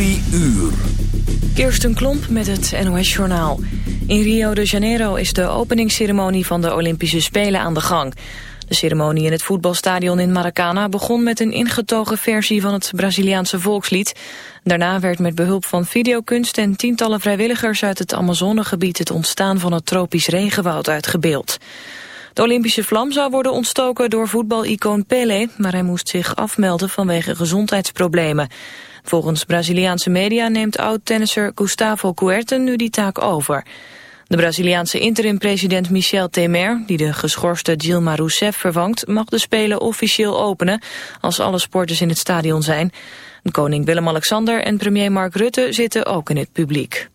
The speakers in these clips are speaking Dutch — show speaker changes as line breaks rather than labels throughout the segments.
Drie uur.
Kirsten Klomp met het NOS-journaal. In Rio de Janeiro is de openingsceremonie van de Olympische Spelen aan de gang. De ceremonie in het voetbalstadion in Maracana begon met een ingetogen versie van het Braziliaanse volkslied. Daarna werd met behulp van videokunst en tientallen vrijwilligers uit het Amazonegebied het ontstaan van het tropisch regenwoud uitgebeeld. De Olympische vlam zou worden ontstoken door voetbalicoon Pelé, maar hij moest zich afmelden vanwege gezondheidsproblemen. Volgens Braziliaanse media neemt oud-tennisser Gustavo Kuerten nu die taak over. De Braziliaanse interim-president Michel Temer, die de geschorste Dilma Rousseff vervangt, mag de Spelen officieel openen als alle sporters in het stadion zijn. Koning Willem-Alexander en premier Mark Rutte zitten ook in het publiek.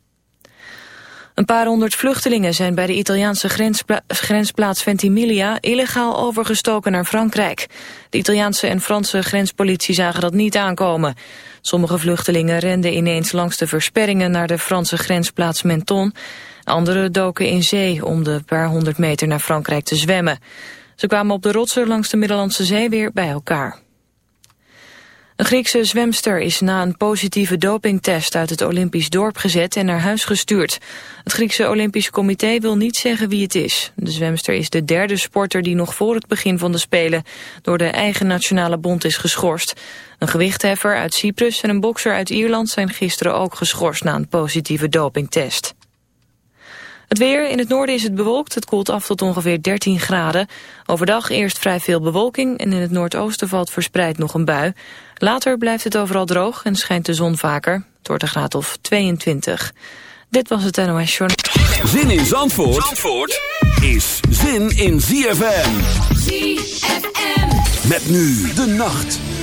Een paar honderd vluchtelingen zijn bij de Italiaanse grenspla grensplaats Ventimiglia illegaal overgestoken naar Frankrijk. De Italiaanse en Franse grenspolitie zagen dat niet aankomen. Sommige vluchtelingen renden ineens langs de versperringen naar de Franse grensplaats Menton. Anderen doken in zee om de paar honderd meter naar Frankrijk te zwemmen. Ze kwamen op de rotsen langs de Middellandse Zee weer bij elkaar. Een Griekse zwemster is na een positieve dopingtest uit het Olympisch dorp gezet en naar huis gestuurd. Het Griekse Olympisch Comité wil niet zeggen wie het is. De zwemster is de derde sporter die nog voor het begin van de Spelen door de eigen nationale bond is geschorst. Een gewichtheffer uit Cyprus en een bokser uit Ierland zijn gisteren ook geschorst na een positieve dopingtest. Het weer, in het noorden is het bewolkt. Het koelt af tot ongeveer 13 graden. Overdag eerst vrij veel bewolking en in het noordoosten valt verspreid nog een bui. Later blijft het overal droog en schijnt de zon vaker. Het wordt een graad of 22. Dit was het NOS Journal.
Zin in Zandvoort, Zandvoort is zin in ZFM.
ZFM.
Met nu de nacht.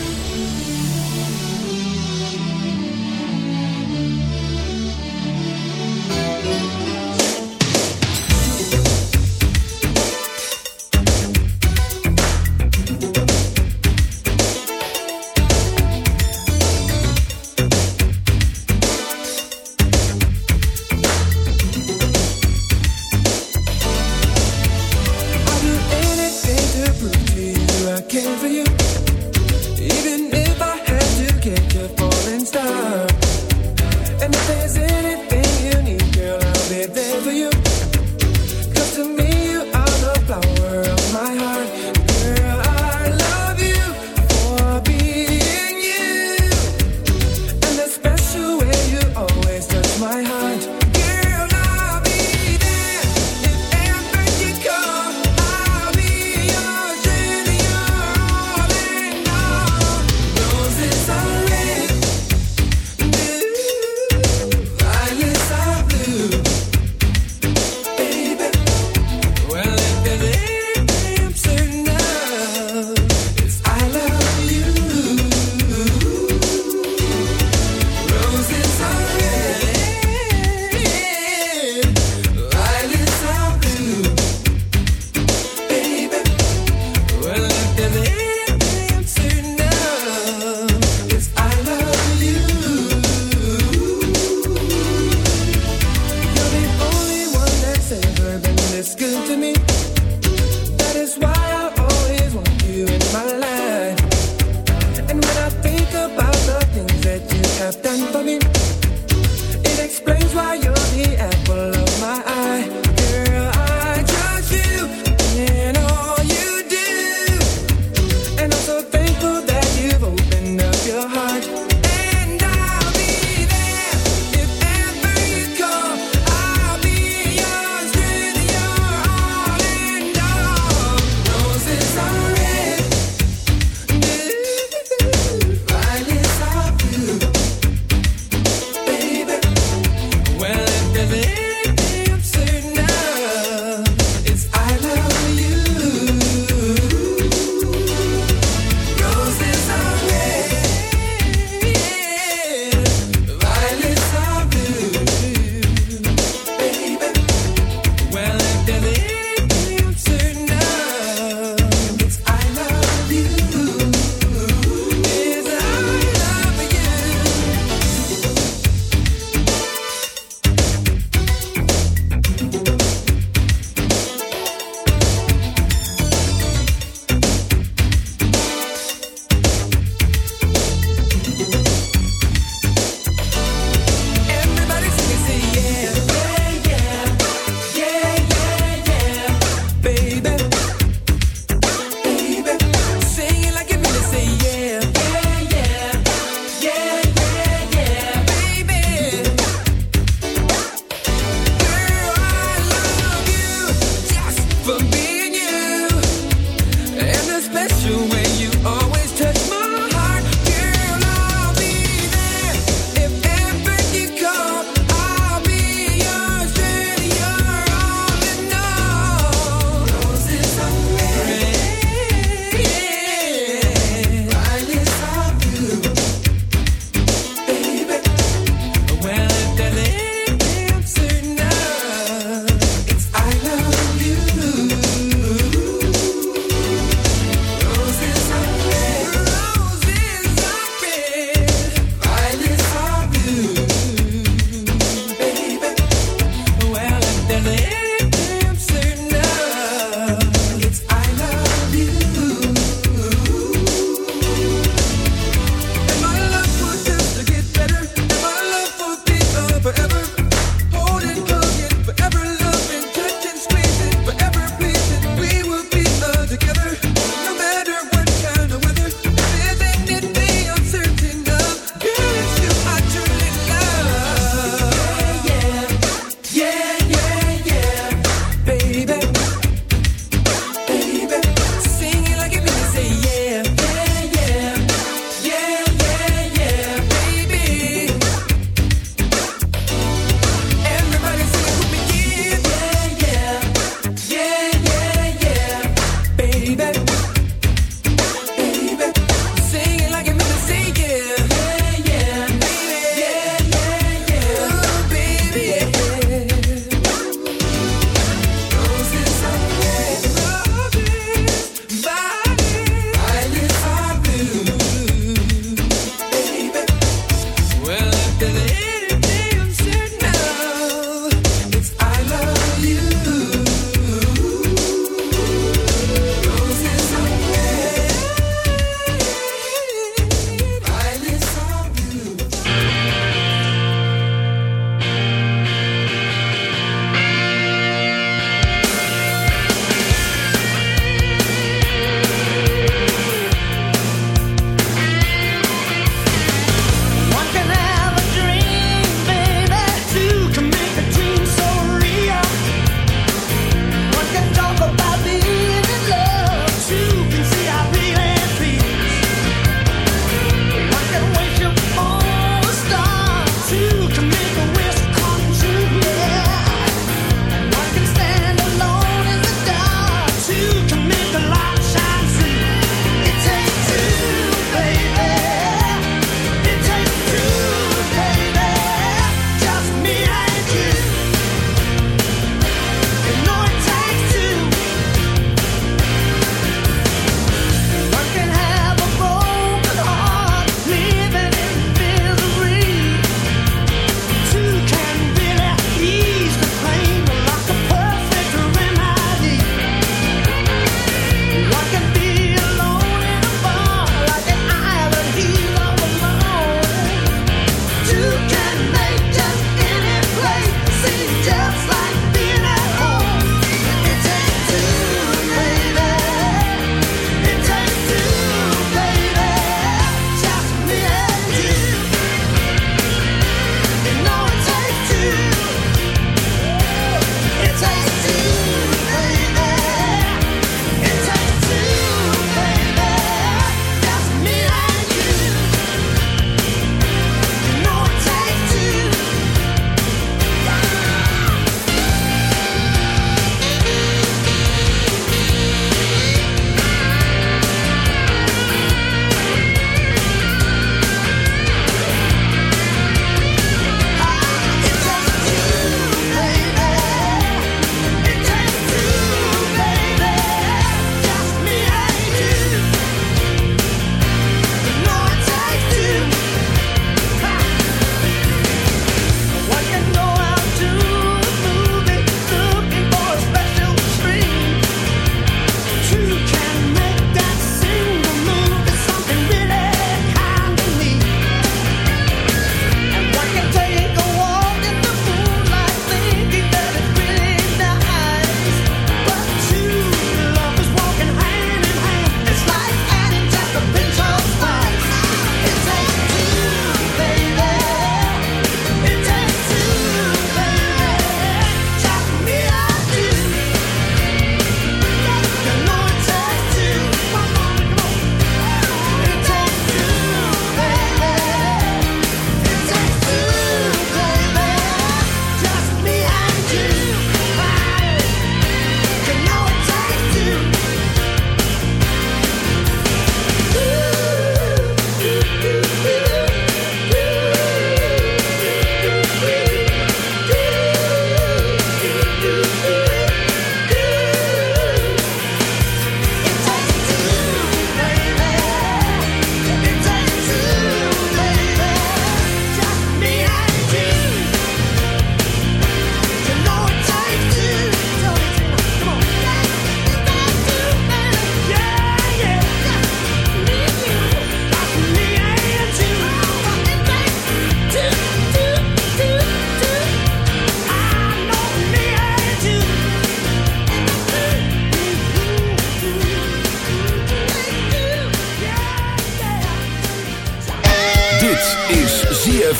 It explains why you're the apple of my eye.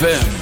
ZFM.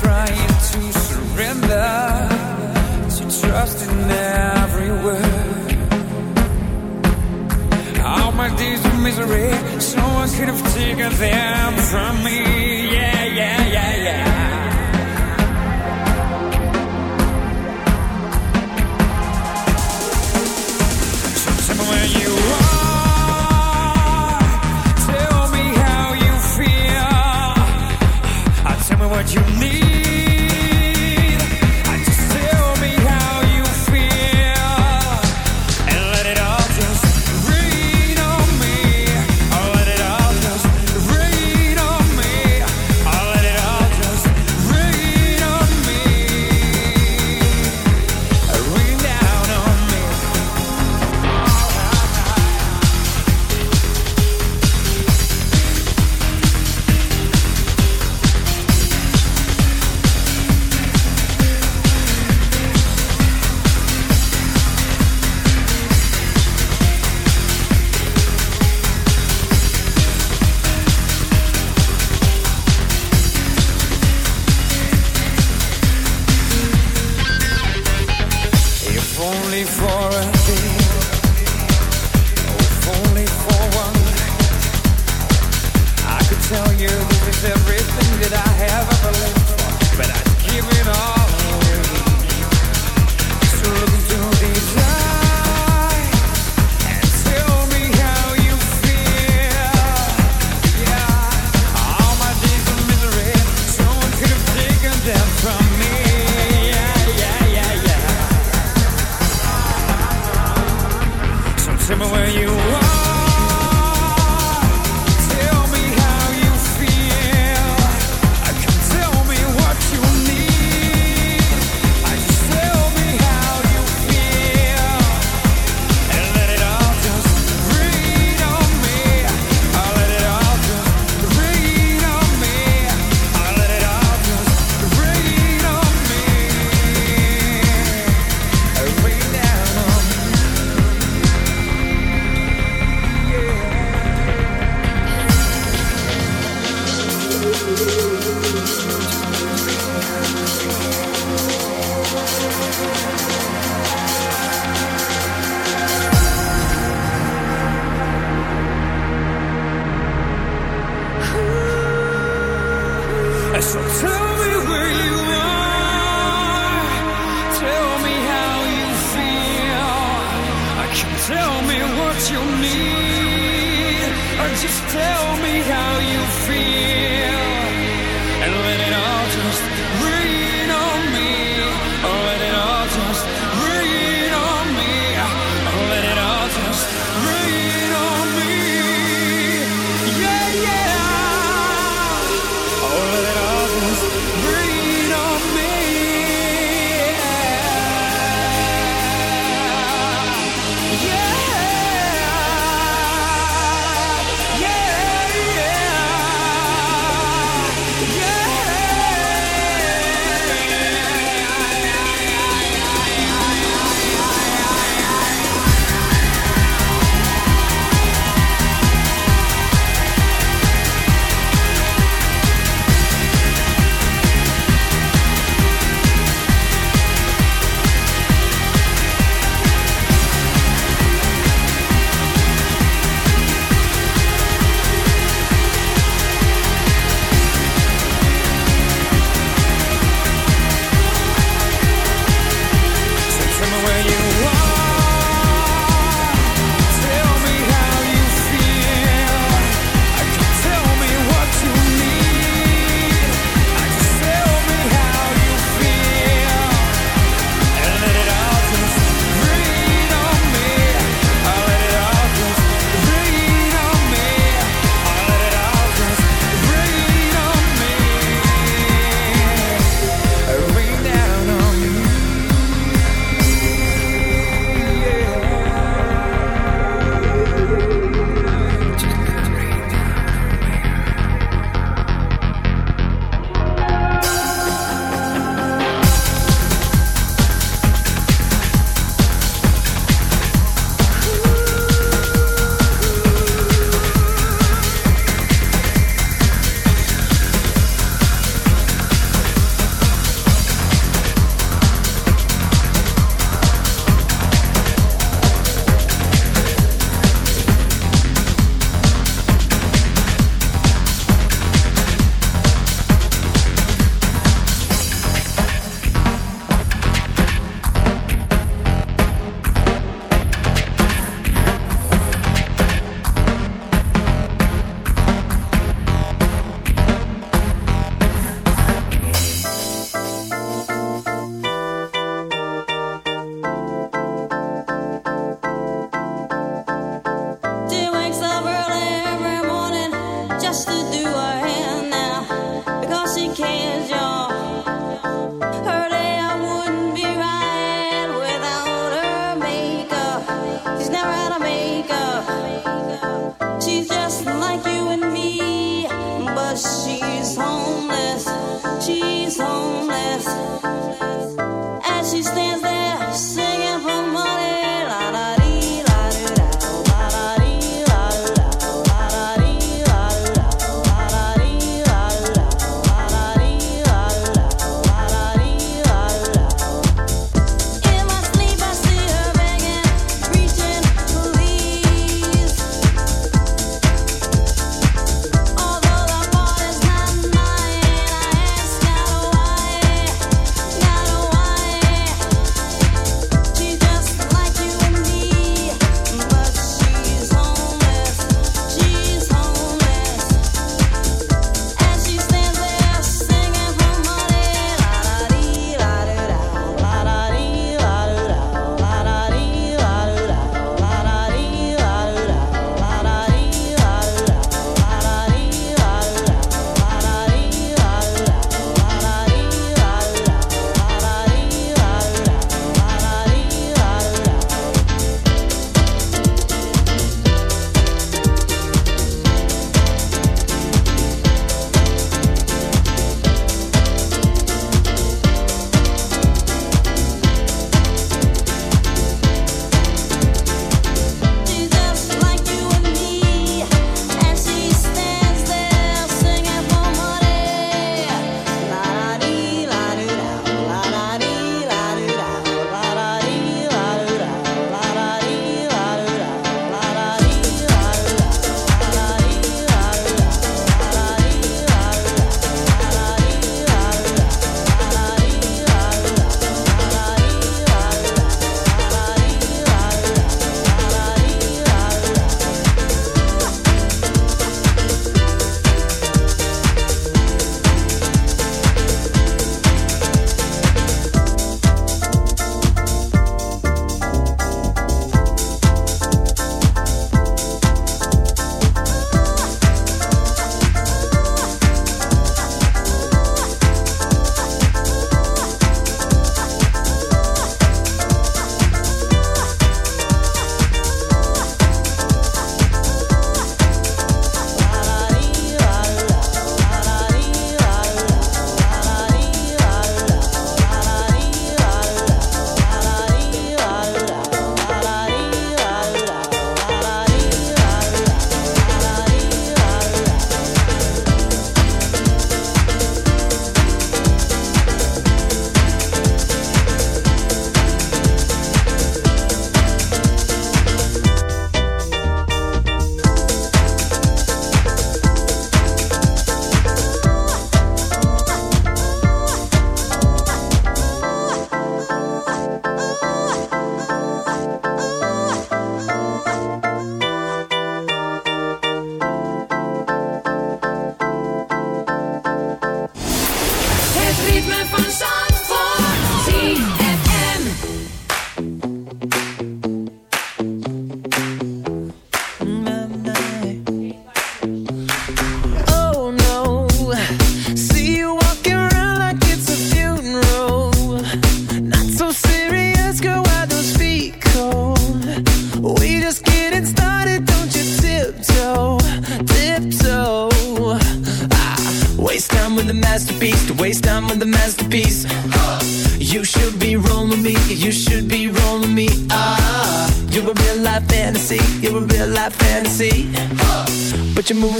trying to surrender to trust in every word. All my days of misery, someone could have taken them from me. Yeah, yeah, yeah, yeah.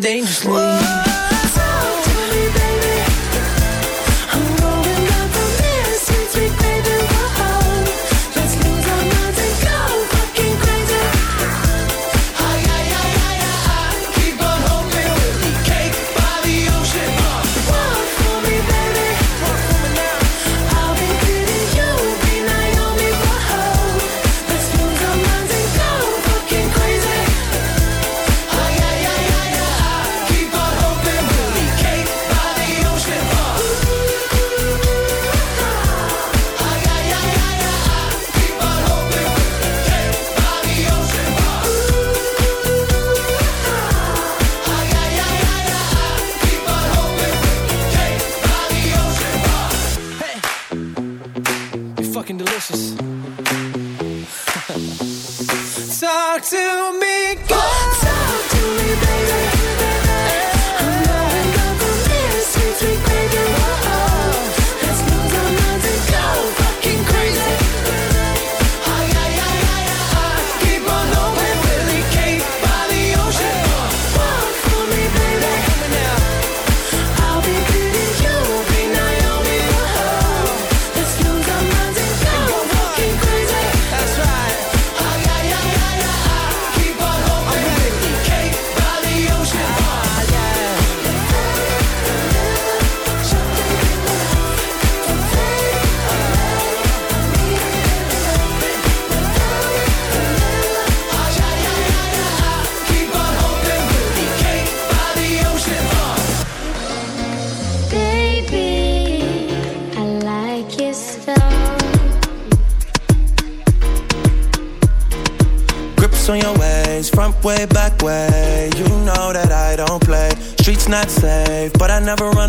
dangerously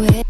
away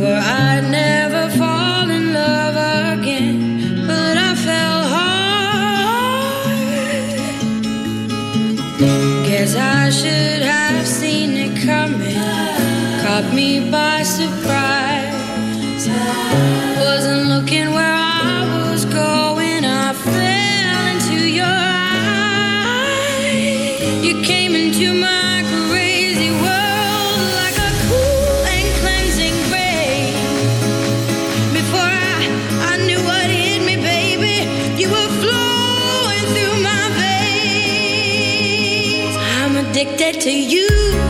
可爱。you.